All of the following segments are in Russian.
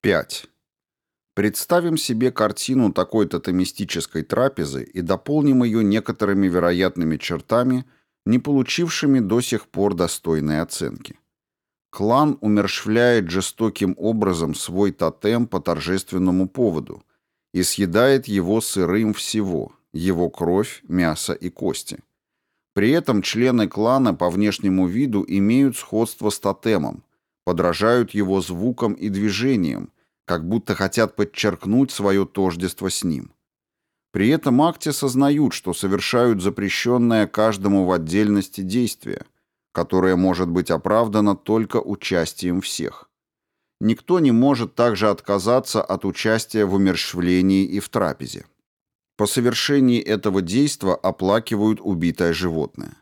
5. Представим себе картину такой тотемистической трапезы и дополним ее некоторыми вероятными чертами, не получившими до сих пор достойной оценки. Клан умерщвляет жестоким образом свой тотем по торжественному поводу и съедает его сырым всего, его кровь, мясо и кости. При этом члены клана по внешнему виду имеют сходство с тотемом, подражают его звукам и движениям, как будто хотят подчеркнуть свое тождество с ним. При этом акте сознают, что совершают запрещенное каждому в отдельности действие, которое может быть оправдано только участием всех. Никто не может также отказаться от участия в умерщвлении и в трапезе. По совершении этого действа оплакивают убитое животное.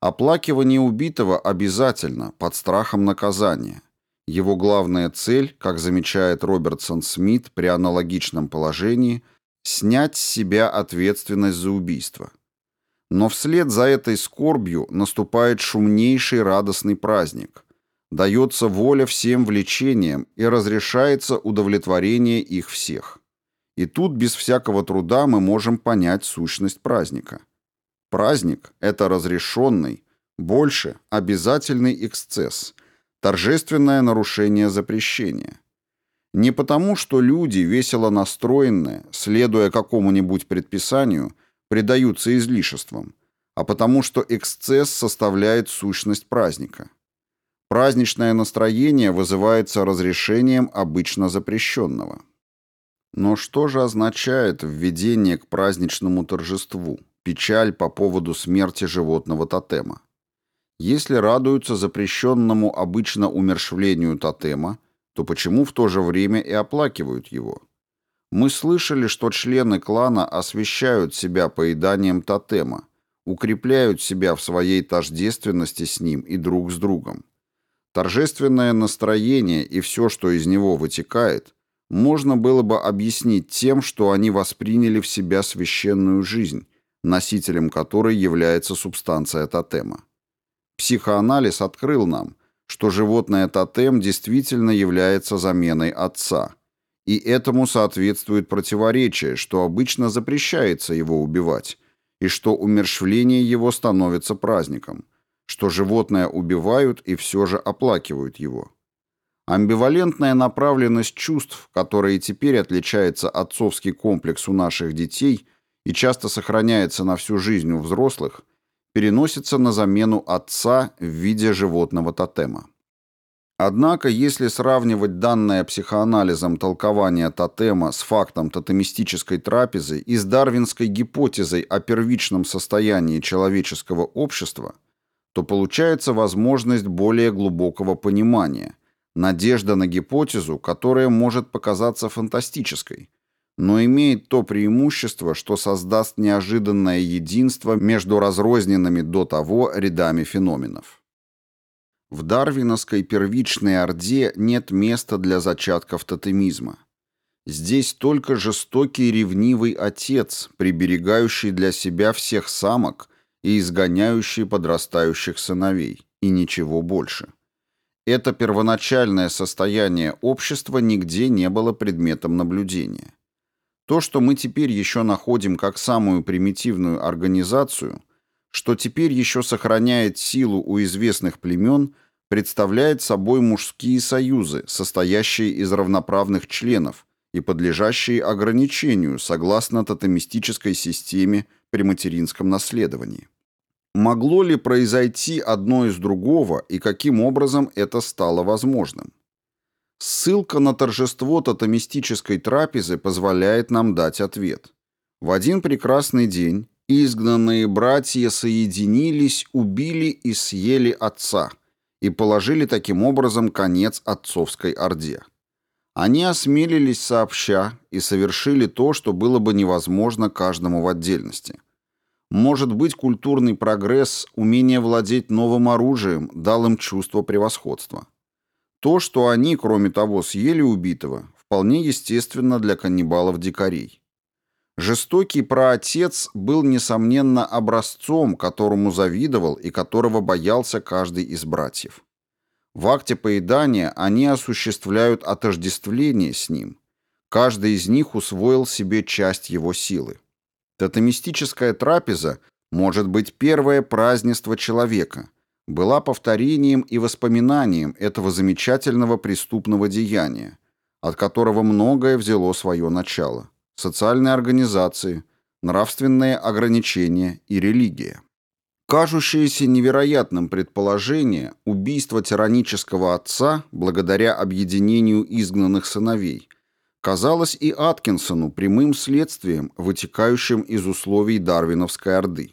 Оплакивание убитого обязательно, под страхом наказания. Его главная цель, как замечает Робертсон Смит при аналогичном положении, снять с себя ответственность за убийство. Но вслед за этой скорбью наступает шумнейший радостный праздник. Дается воля всем влечениям и разрешается удовлетворение их всех. И тут без всякого труда мы можем понять сущность праздника. Праздник – это разрешенный, больше – обязательный эксцесс, торжественное нарушение запрещения. Не потому, что люди, весело настроенные, следуя какому-нибудь предписанию, предаются излишествам, а потому что эксцесс составляет сущность праздника. Праздничное настроение вызывается разрешением обычно запрещенного. Но что же означает введение к праздничному торжеству? Печаль по поводу смерти животного тотема. Если радуются запрещенному обычно умершвлению тотема, то почему в то же время и оплакивают его? Мы слышали, что члены клана освещают себя поеданием тотема, укрепляют себя в своей тождественности с ним и друг с другом. Торжественное настроение и все, что из него вытекает, можно было бы объяснить тем, что они восприняли в себя священную жизнь, носителем которой является субстанция тотема. Психоанализ открыл нам, что животное тотем действительно является заменой отца, и этому соответствует противоречие, что обычно запрещается его убивать, и что умерщвление его становится праздником, что животное убивают и все же оплакивают его. Амбивалентная направленность чувств, которая теперь отличается отцовский комплекс у наших детей – и часто сохраняется на всю жизнь у взрослых, переносится на замену отца в виде животного тотема. Однако, если сравнивать данное психоанализом толкование тотема с фактом тотемистической трапезы и с дарвинской гипотезой о первичном состоянии человеческого общества, то получается возможность более глубокого понимания, надежда на гипотезу, которая может показаться фантастической, но имеет то преимущество, что создаст неожиданное единство между разрозненными до того рядами феноменов. В дарвиновской первичной орде нет места для зачатков тотемизма. Здесь только жестокий ревнивый отец, приберегающий для себя всех самок и изгоняющий подрастающих сыновей, и ничего больше. Это первоначальное состояние общества нигде не было предметом наблюдения. То, что мы теперь еще находим как самую примитивную организацию, что теперь еще сохраняет силу у известных племен, представляет собой мужские союзы, состоящие из равноправных членов и подлежащие ограничению согласно тотемистической системе при материнском наследовании. Могло ли произойти одно из другого и каким образом это стало возможным? Ссылка на торжество тотемистической трапезы позволяет нам дать ответ. В один прекрасный день изгнанные братья соединились, убили и съели отца и положили таким образом конец отцовской орде. Они осмелились сообща и совершили то, что было бы невозможно каждому в отдельности. Может быть, культурный прогресс, умение владеть новым оружием дал им чувство превосходства. То, что они, кроме того, съели убитого, вполне естественно для каннибалов-дикарей. Жестокий праотец был, несомненно, образцом, которому завидовал и которого боялся каждый из братьев. В акте поедания они осуществляют отождествление с ним. Каждый из них усвоил себе часть его силы. Тотемистическая трапеза может быть первое празднество человека, была повторением и воспоминанием этого замечательного преступного деяния, от которого многое взяло свое начало. Социальные организации, нравственные ограничения и религия. Кажущееся невероятным предположение убийства тиранического отца благодаря объединению изгнанных сыновей казалось и Аткинсону прямым следствием, вытекающим из условий Дарвиновской Орды.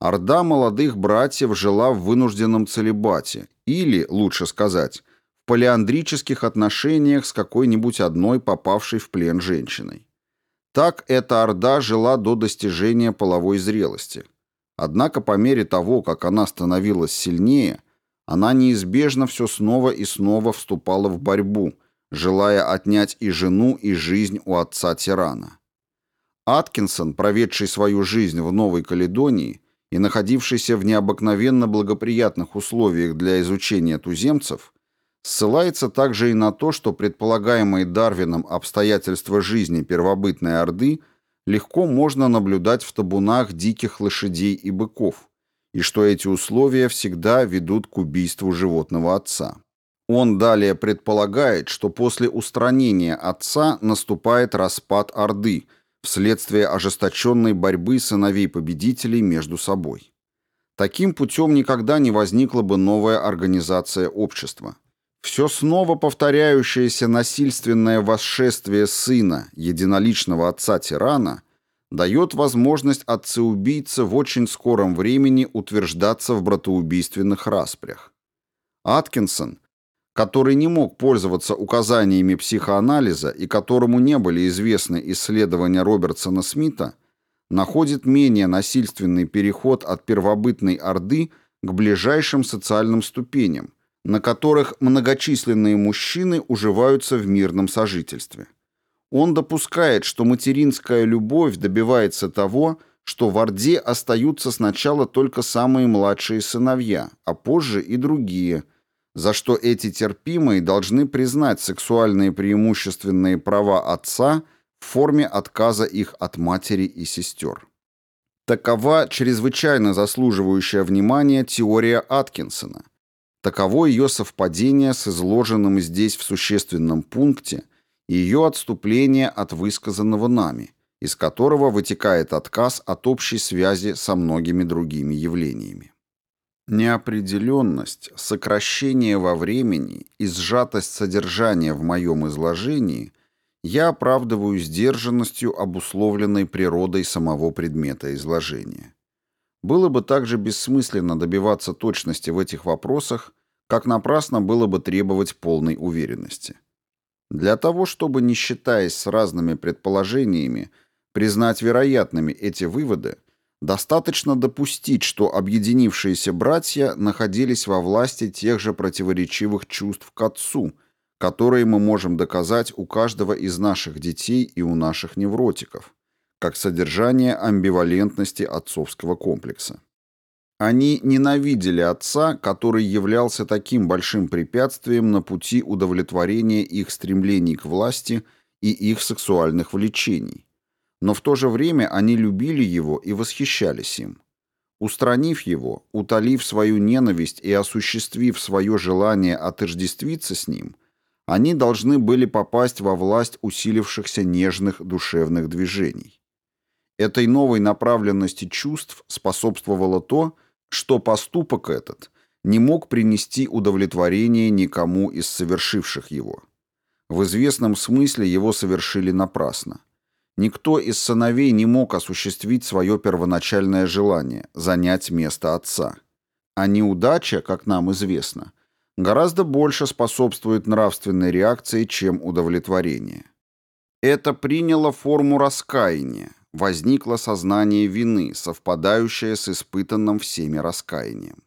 Орда молодых братьев жила в вынужденном целебате или, лучше сказать, в полиандрических отношениях с какой-нибудь одной попавшей в плен женщиной. Так эта орда жила до достижения половой зрелости. Однако по мере того, как она становилась сильнее, она неизбежно все снова и снова вступала в борьбу, желая отнять и жену, и жизнь у отца-тирана. Аткинсон, проведший свою жизнь в Новой Каледонии и находившийся в необыкновенно благоприятных условиях для изучения туземцев, ссылается также и на то, что предполагаемые Дарвином обстоятельства жизни первобытной Орды легко можно наблюдать в табунах диких лошадей и быков, и что эти условия всегда ведут к убийству животного отца. Он далее предполагает, что после устранения отца наступает распад Орды вследствие ожесточенной борьбы сыновей победителей между собой. Таким путем никогда не возникла бы новая организация общества. Все снова повторяющееся насильственное восшествие сына, единоличного отца-тирана, дает возможность отца-убийце в очень скором времени утверждаться в братоубийственных распрях. Аткинсон, который не мог пользоваться указаниями психоанализа и которому не были известны исследования Робертсона Смита, находит менее насильственный переход от первобытной Орды к ближайшим социальным ступеням, на которых многочисленные мужчины уживаются в мирном сожительстве. Он допускает, что материнская любовь добивается того, что в Орде остаются сначала только самые младшие сыновья, а позже и другие, за что эти терпимые должны признать сексуальные преимущественные права отца в форме отказа их от матери и сестер. Такова чрезвычайно заслуживающая внимания теория Аткинсона – Таково ее совпадение с изложенным здесь в существенном пункте и ее отступление от высказанного нами, из которого вытекает отказ от общей связи со многими другими явлениями. Неопределенность, сокращение во времени и сжатость содержания в моем изложении я оправдываю сдержанностью, обусловленной природой самого предмета изложения. Было бы также бессмысленно добиваться точности в этих вопросах, как напрасно было бы требовать полной уверенности. Для того, чтобы, не считаясь с разными предположениями, признать вероятными эти выводы, достаточно допустить, что объединившиеся братья находились во власти тех же противоречивых чувств к отцу, которые мы можем доказать у каждого из наших детей и у наших невротиков, как содержание амбивалентности отцовского комплекса. Они ненавидели отца, который являлся таким большим препятствием на пути удовлетворения их стремлений к власти и их сексуальных влечений. Но в то же время они любили его и восхищались им. Устранив его, утолив свою ненависть и осуществив свое желание отождествиться с ним, они должны были попасть во власть усилившихся нежных душевных движений. Этой новой направленности чувств способствовало то, что поступок этот не мог принести удовлетворения никому из совершивших его. В известном смысле его совершили напрасно. Никто из сыновей не мог осуществить свое первоначальное желание – занять место отца. А неудача, как нам известно, гораздо больше способствует нравственной реакции, чем удовлетворение. Это приняло форму раскаяния, возникло сознание вины, совпадающее с испытанным всеми раскаянием.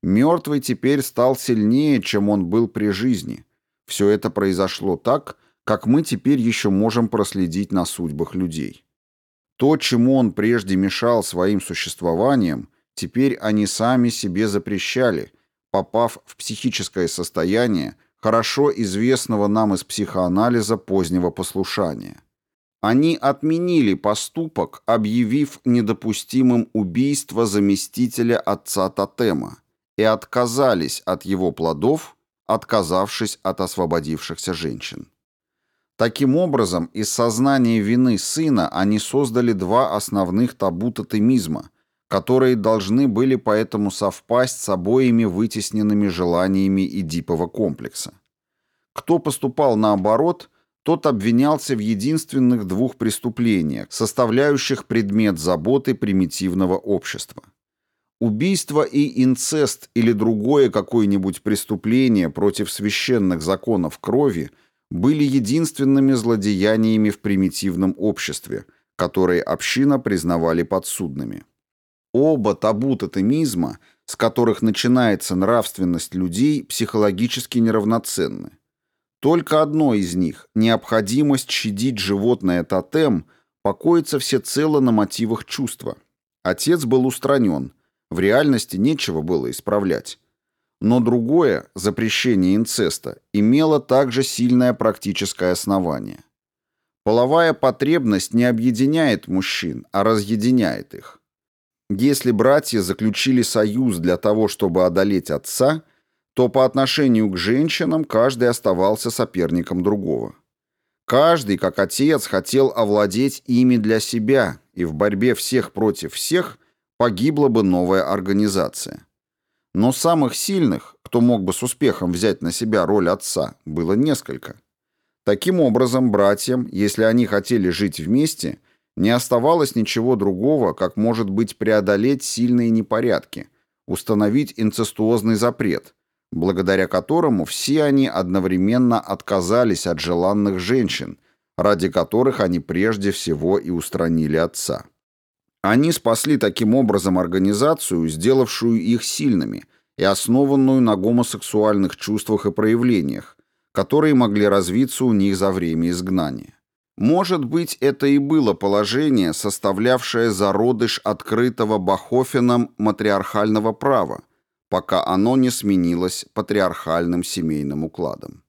Мертвый теперь стал сильнее, чем он был при жизни. Все это произошло так, как мы теперь еще можем проследить на судьбах людей. То, чему он прежде мешал своим существованием, теперь они сами себе запрещали, попав в психическое состояние, хорошо известного нам из психоанализа позднего послушания. Они отменили поступок, объявив недопустимым убийство заместителя отца тотема, и отказались от его плодов, отказавшись от освободившихся женщин. Таким образом, из сознания вины сына они создали два основных табу тотемизма, которые должны были поэтому совпасть с обоими вытесненными желаниями Эдипова комплекса. Кто поступал наоборот, тот обвинялся в единственных двух преступлениях, составляющих предмет заботы примитивного общества. Убийство и инцест или другое какое-нибудь преступление против священных законов крови были единственными злодеяниями в примитивном обществе, которые община признавали подсудными. Оба табу тотемизма, с которых начинается нравственность людей, психологически неравноценны. Только одно из них, необходимость щадить животное тотем, покоится всецело на мотивах чувства. Отец был устранен, в реальности нечего было исправлять. Но другое, запрещение инцеста, имело также сильное практическое основание. Половая потребность не объединяет мужчин, а разъединяет их. Если братья заключили союз для того, чтобы одолеть отца, то по отношению к женщинам каждый оставался соперником другого. Каждый, как отец, хотел овладеть ими для себя, и в борьбе всех против всех погибла бы новая организация. Но самых сильных, кто мог бы с успехом взять на себя роль отца, было несколько. Таким образом, братьям, если они хотели жить вместе, не оставалось ничего другого, как может быть преодолеть сильные непорядки, установить инцестуозный запрет – благодаря которому все они одновременно отказались от желанных женщин, ради которых они прежде всего и устранили отца. Они спасли таким образом организацию, сделавшую их сильными и основанную на гомосексуальных чувствах и проявлениях, которые могли развиться у них за время изгнания. Может быть, это и было положение, составлявшее зародыш открытого Бахофеном матриархального права, пока оно не сменилось патриархальным семейным укладом.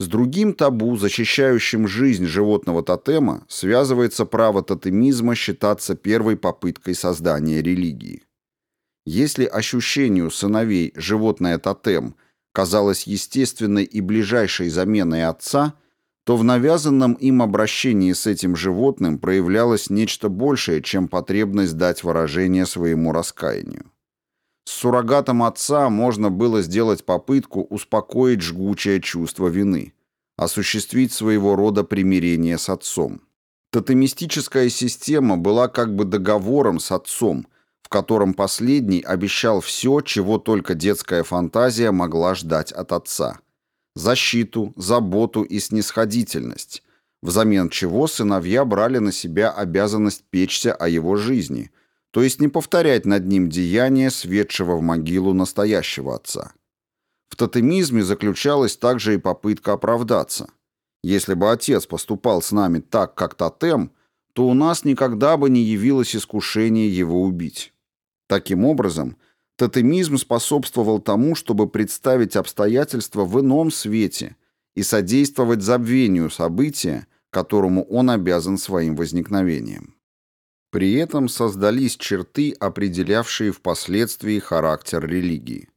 С другим табу, защищающим жизнь животного тотема, связывается право тотемизма считаться первой попыткой создания религии. Если ощущению сыновей животное тотем казалось естественной и ближайшей заменой отца, то в навязанном им обращении с этим животным проявлялось нечто большее, чем потребность дать выражение своему раскаянию. С суррогатом отца можно было сделать попытку успокоить жгучее чувство вины, осуществить своего рода примирение с отцом. Тотемистическая система была как бы договором с отцом, в котором последний обещал все, чего только детская фантазия могла ждать от отца. Защиту, заботу и снисходительность, взамен чего сыновья брали на себя обязанность печься о его жизни – то есть не повторять над ним деяния, светшего в могилу настоящего отца. В тотемизме заключалась также и попытка оправдаться. Если бы отец поступал с нами так, как тотем, то у нас никогда бы не явилось искушение его убить. Таким образом, тотемизм способствовал тому, чтобы представить обстоятельства в ином свете и содействовать забвению события, которому он обязан своим возникновением. При этом создались черты, определявшие впоследствии характер религии.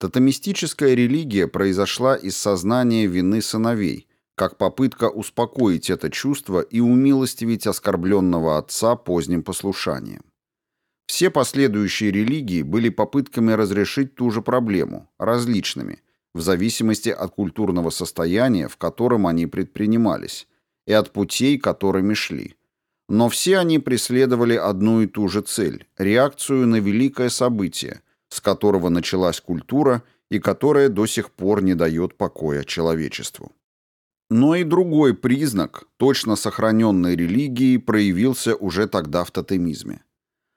Тотемистическая религия произошла из сознания вины сыновей, как попытка успокоить это чувство и умилостивить оскорбленного отца поздним послушанием. Все последующие религии были попытками разрешить ту же проблему, различными, в зависимости от культурного состояния, в котором они предпринимались, и от путей, которыми шли – но все они преследовали одну и ту же цель – реакцию на великое событие, с которого началась культура и которая до сих пор не дает покоя человечеству. Но и другой признак, точно сохраненной религии, проявился уже тогда в тотемизме.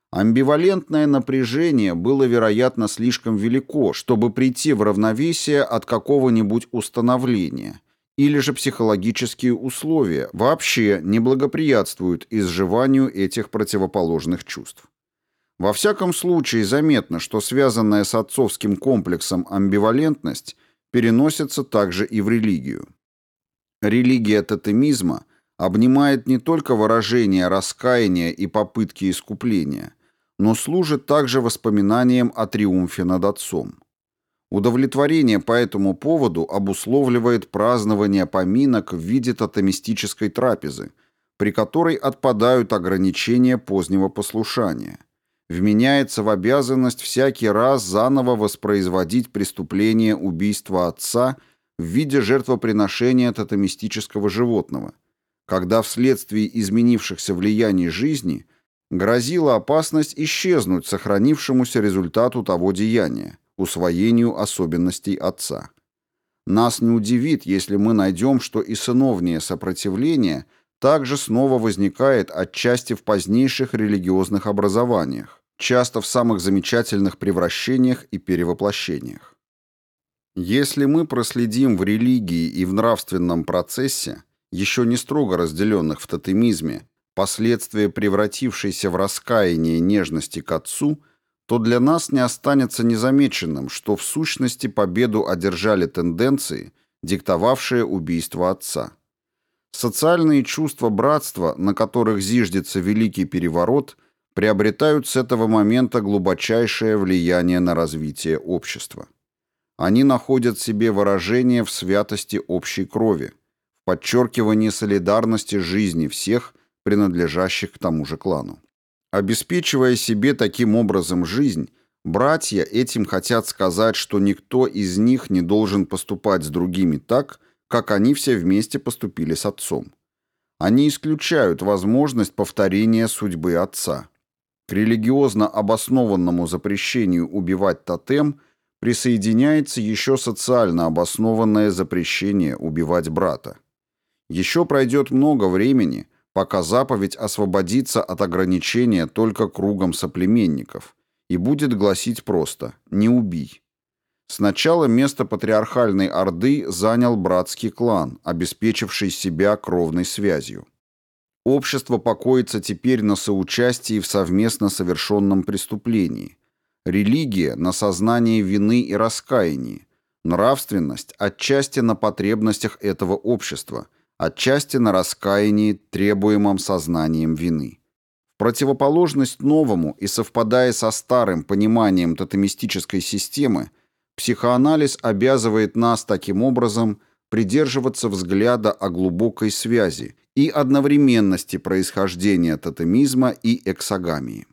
Амбивалентное напряжение было, вероятно, слишком велико, чтобы прийти в равновесие от какого-нибудь установления – или же психологические условия вообще не благоприятствуют изживанию этих противоположных чувств. Во всяком случае заметно, что связанная с отцовским комплексом амбивалентность переносится также и в религию. Религия тотемизма обнимает не только выражение раскаяния и попытки искупления, но служит также воспоминанием о триумфе над отцом. Удовлетворение по этому поводу обусловливает празднование поминок в виде тотемистической трапезы, при которой отпадают ограничения позднего послушания. Вменяется в обязанность всякий раз заново воспроизводить преступление убийства отца в виде жертвоприношения тотемистического животного, когда вследствие изменившихся влияний жизни грозила опасность исчезнуть сохранившемуся результату того деяния, усвоению особенностей отца. Нас не удивит, если мы найдем, что и сыновнее сопротивление также снова возникает отчасти в позднейших религиозных образованиях, часто в самых замечательных превращениях и перевоплощениях. Если мы проследим в религии и в нравственном процессе, еще не строго разделенных в тотемизме, последствия превратившейся в раскаяние нежности к отцу, то для нас не останется незамеченным, что в сущности победу одержали тенденции, диктовавшие убийство отца. Социальные чувства братства, на которых зиждется Великий Переворот – приобретают с этого момента глубочайшее влияние на развитие общества. Они находят себе выражение в святости общей крови, в подчеркивании солидарности жизни всех, принадлежащих к тому же клану. Обеспечивая себе таким образом жизнь, братья этим хотят сказать, что никто из них не должен поступать с другими так, как они все вместе поступили с отцом. Они исключают возможность повторения судьбы отца. К религиозно обоснованному запрещению убивать тотем присоединяется еще социально обоснованное запрещение убивать брата. Еще пройдет много времени, пока заповедь освободится от ограничения только кругом соплеменников и будет гласить просто «не убий». Сначала место патриархальной Орды занял братский клан, обеспечивший себя кровной связью. Общество покоится теперь на соучастии в совместно совершенном преступлении. Религия – на сознании вины и раскаянии. Нравственность – отчасти на потребностях этого общества, отчасти на раскаянии, требуемом сознанием вины. В противоположность новому и совпадая со старым пониманием тотемистической системы, психоанализ обязывает нас таким образом придерживаться взгляда о глубокой связи и одновременности происхождения тотемизма и эксогамии.